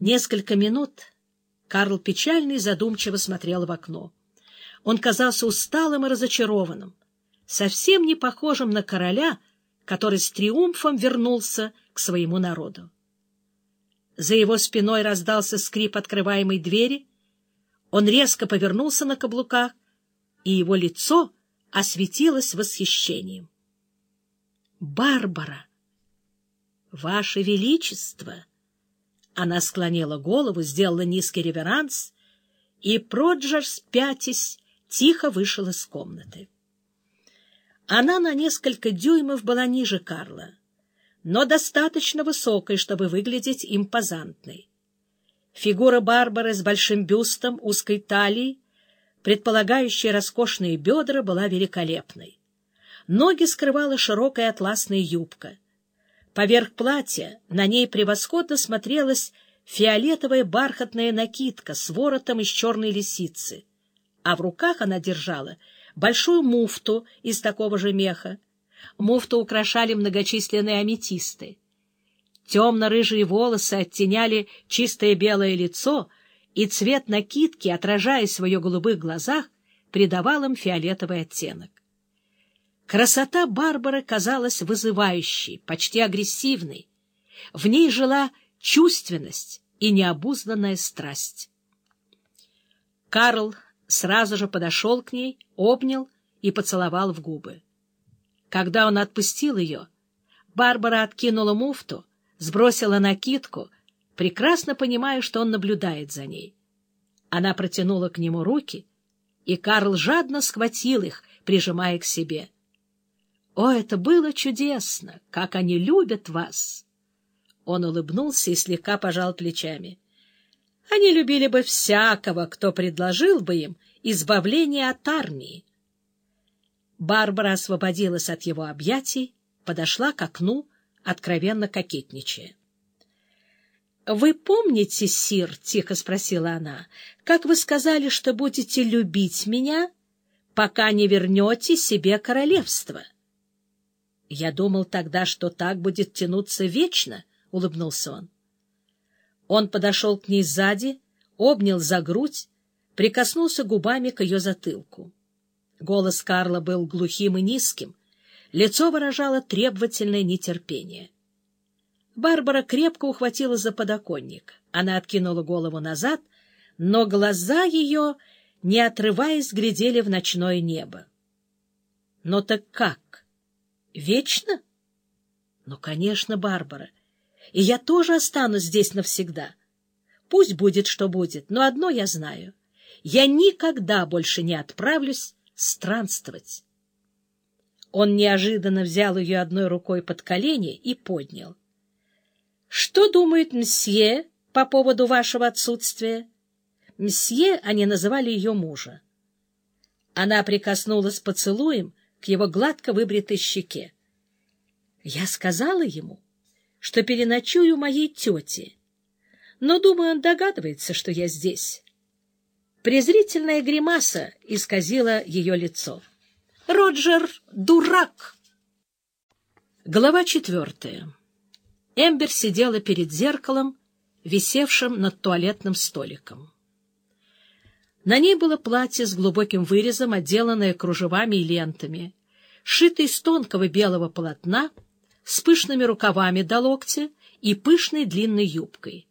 Несколько минут Карл печально и задумчиво смотрел в окно. Он казался усталым и разочарованным, совсем не похожим на короля, который с триумфом вернулся к своему народу. За его спиной раздался скрип открываемой двери. Он резко повернулся на каблуках, и его лицо осветилось восхищением. «Барбара! Ваше Величество!» Она склонила голову, сделала низкий реверанс, и Проджерс, пятясь, тихо вышел из комнаты. Она на несколько дюймов была ниже Карла, но достаточно высокой, чтобы выглядеть импозантной. Фигура Барбары с большим бюстом, узкой талией, предполагающая роскошные бедра, была великолепной. Ноги скрывала широкая атласная юбка — Поверх платья на ней превосходно смотрелась фиолетовая бархатная накидка с воротом из черной лисицы, а в руках она держала большую муфту из такого же меха. Муфту украшали многочисленные аметисты. Темно-рыжие волосы оттеняли чистое белое лицо, и цвет накидки, отражаясь в ее голубых глазах, придавал им фиолетовый оттенок. Красота Барбары казалась вызывающей, почти агрессивной. В ней жила чувственность и необузданная страсть. Карл сразу же подошел к ней, обнял и поцеловал в губы. Когда он отпустил ее, Барбара откинула муфту, сбросила накидку, прекрасно понимая, что он наблюдает за ней. Она протянула к нему руки, и Карл жадно схватил их, прижимая к себе — о, это было чудесно! Как они любят вас! Он улыбнулся и слегка пожал плечами. Они любили бы всякого, кто предложил бы им избавление от армии. Барбара освободилась от его объятий, подошла к окну, откровенно кокетничая. — Вы помните, Сир, — тихо спросила она, — как вы сказали, что будете любить меня, пока не вернете себе королевство? — я думал тогда, что так будет тянуться вечно, — улыбнулся он. Он подошел к ней сзади, обнял за грудь, прикоснулся губами к ее затылку. Голос Карла был глухим и низким, лицо выражало требовательное нетерпение. Барбара крепко ухватила за подоконник. Она откинула голову назад, но глаза ее, не отрываясь, глядели в ночное небо. — Но так как? Вечно? Ну, конечно, Барбара. И я тоже останусь здесь навсегда. Пусть будет, что будет, но одно я знаю. Я никогда больше не отправлюсь странствовать. Он неожиданно взял ее одной рукой под колени и поднял. — Что думает мсье по поводу вашего отсутствия? Мсье они называли ее мужа. Она прикоснулась поцелуем к его гладко выбритой щеке. Я сказала ему, что переночую моей тете, но, думаю, он догадывается, что я здесь. Презрительная гримаса исказила ее лицо. «Роджер — дурак!» Глава четвертая. Эмбер сидела перед зеркалом, висевшим над туалетным столиком. На ней было платье с глубоким вырезом, отделанное кружевами и лентами, шитое из тонкого белого полотна — с пышными рукавами до локтя и пышной длинной юбкой.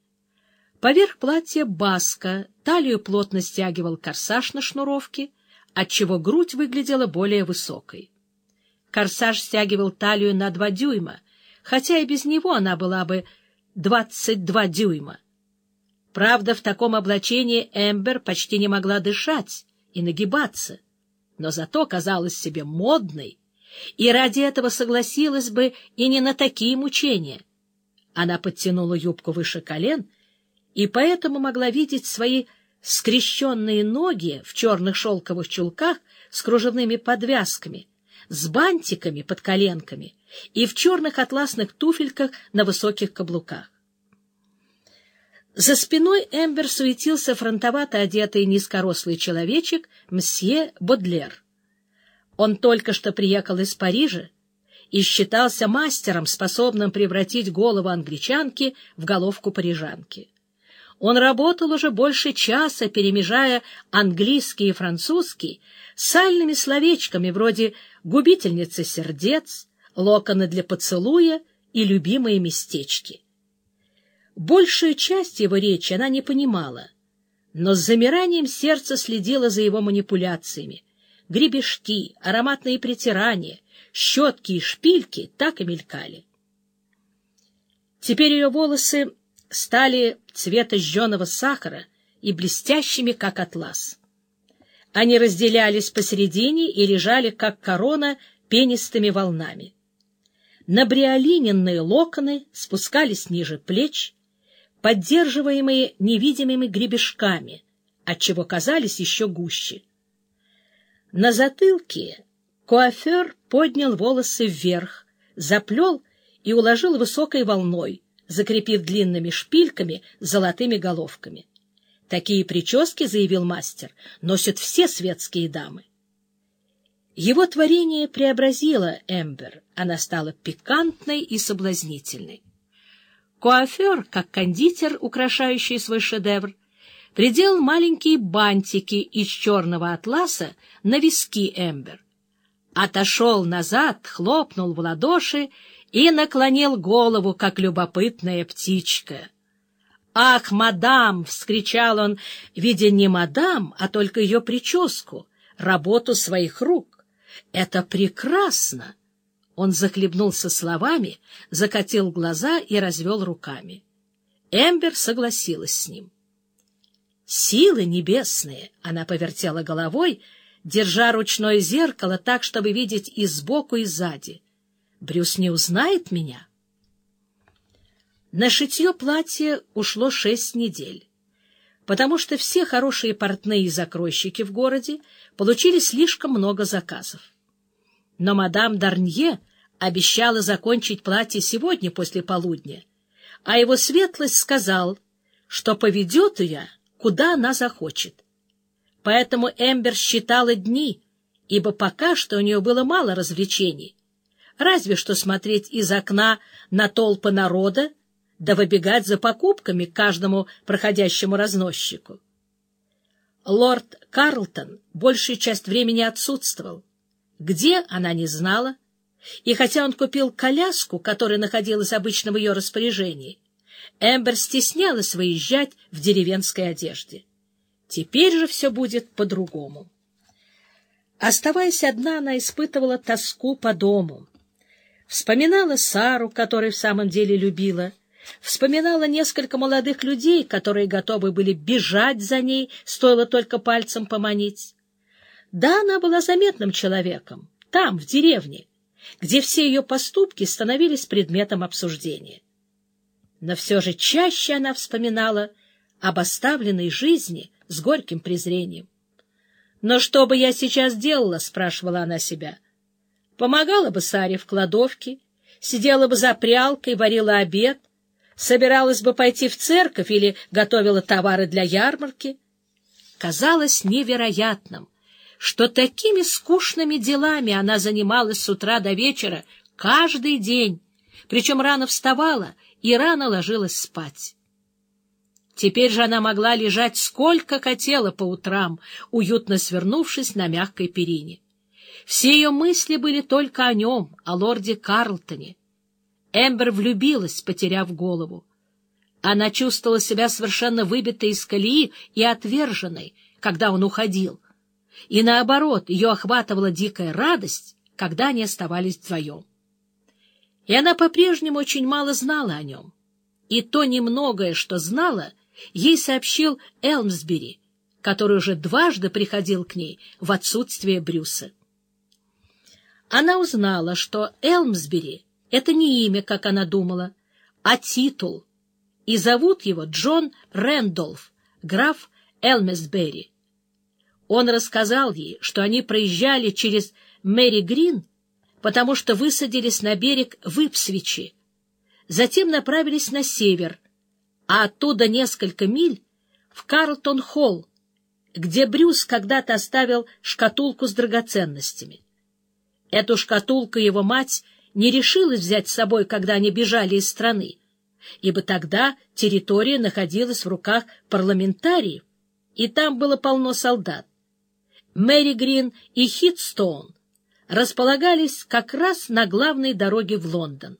Поверх платья баска, талию плотно стягивал корсаж на шнуровке, отчего грудь выглядела более высокой. Корсаж стягивал талию на два дюйма, хотя и без него она была бы двадцать два дюйма. Правда, в таком облачении Эмбер почти не могла дышать и нагибаться, но зато казалась себе модной и ради этого согласилась бы и не на такие мучения. Она подтянула юбку выше колен и поэтому могла видеть свои скрещенные ноги в черных шелковых чулках с кружевными подвязками, с бантиками под коленками и в черных атласных туфельках на высоких каблуках. За спиной Эмбер суетился фронтовато одетый низкорослый человечек мсье Бодлер. Он только что приехал из Парижа и считался мастером, способным превратить голову англичанки в головку парижанки. Он работал уже больше часа, перемежая английский и французский сальными словечками вроде «губительница сердец», «локоны для поцелуя» и «любимые местечки». Большую часть его речи она не понимала, но с замиранием сердца следила за его манипуляциями. Гребешки, ароматные притирания, щетки и шпильки так и мелькали. Теперь ее волосы стали цвета жженого сахара и блестящими, как атлас. Они разделялись посередине и лежали, как корона, пенистыми волнами. Набриолиненные локоны спускались ниже плеч, поддерживаемые невидимыми гребешками, отчего казались еще гуще. На затылке куафер поднял волосы вверх, заплел и уложил высокой волной, закрепив длинными шпильками золотыми головками. Такие прически, заявил мастер, носят все светские дамы. Его творение преобразило Эмбер, она стала пикантной и соблазнительной. Куафер, как кондитер, украшающий свой шедевр, приделал маленькие бантики из черного атласа на виски Эмбер. Отошел назад, хлопнул в ладоши и наклонил голову, как любопытная птичка. «Ах, мадам!» — вскричал он, видя не мадам, а только ее прическу, работу своих рук. «Это прекрасно!» Он захлебнулся словами, закатил глаза и развел руками. Эмбер согласилась с ним. «Силы небесные!» — она повертела головой, держа ручное зеркало так, чтобы видеть и сбоку, и сзади. «Брюс не узнает меня?» На шитье платья ушло шесть недель, потому что все хорошие портные и закройщики в городе получили слишком много заказов. Но мадам Дарнье обещала закончить платье сегодня после полудня, а его светлость сказал, что поведет ее, куда она захочет. Поэтому Эмбер считала дни, ибо пока что у нее было мало развлечений, разве что смотреть из окна на толпы народа, да выбегать за покупками к каждому проходящему разносчику. Лорд Карлтон большую часть времени отсутствовал. Где, она не знала, и хотя он купил коляску, которая находилась обычно в ее распоряжении, Эмбер стеснялась выезжать в деревенской одежде. Теперь же все будет по-другому. Оставаясь одна, она испытывала тоску по дому. Вспоминала Сару, которую в самом деле любила, вспоминала несколько молодых людей, которые готовы были бежать за ней, стоило только пальцем поманить. Да, она была заметным человеком, там, в деревне, где все ее поступки становились предметом обсуждения. Но все же чаще она вспоминала об оставленной жизни с горьким презрением. «Но что бы я сейчас делала?» — спрашивала она себя. «Помогала бы Саре в кладовке, сидела бы за прялкой, варила обед, собиралась бы пойти в церковь или готовила товары для ярмарки». Казалось невероятным, что такими скучными делами она занималась с утра до вечера каждый день, причем рано вставала и рано ложилась спать. Теперь же она могла лежать сколько хотела по утрам, уютно свернувшись на мягкой перине. Все ее мысли были только о нем, о лорде Карлтоне. Эмбер влюбилась, потеряв голову. Она чувствовала себя совершенно выбитой из колеи и отверженной, когда он уходил, и наоборот, ее охватывала дикая радость, когда они оставались вдвоем. И она по-прежнему очень мало знала о нем. И то немногое, что знала, ей сообщил Элмсбери, который уже дважды приходил к ней в отсутствие Брюса. Она узнала, что Элмсбери — это не имя, как она думала, а титул, и зовут его Джон Рэндолф, граф Элмсбери. Он рассказал ей, что они проезжали через Мэри Грин, потому что высадились на берег в Ипсвичи, затем направились на север, а оттуда несколько миль в Карлтон-Холл, где Брюс когда-то оставил шкатулку с драгоценностями. Эту шкатулку его мать не решилась взять с собой, когда они бежали из страны, ибо тогда территория находилась в руках парламентариев, и там было полно солдат. Мэри Грин и Хитстоун располагались как раз на главной дороге в Лондон.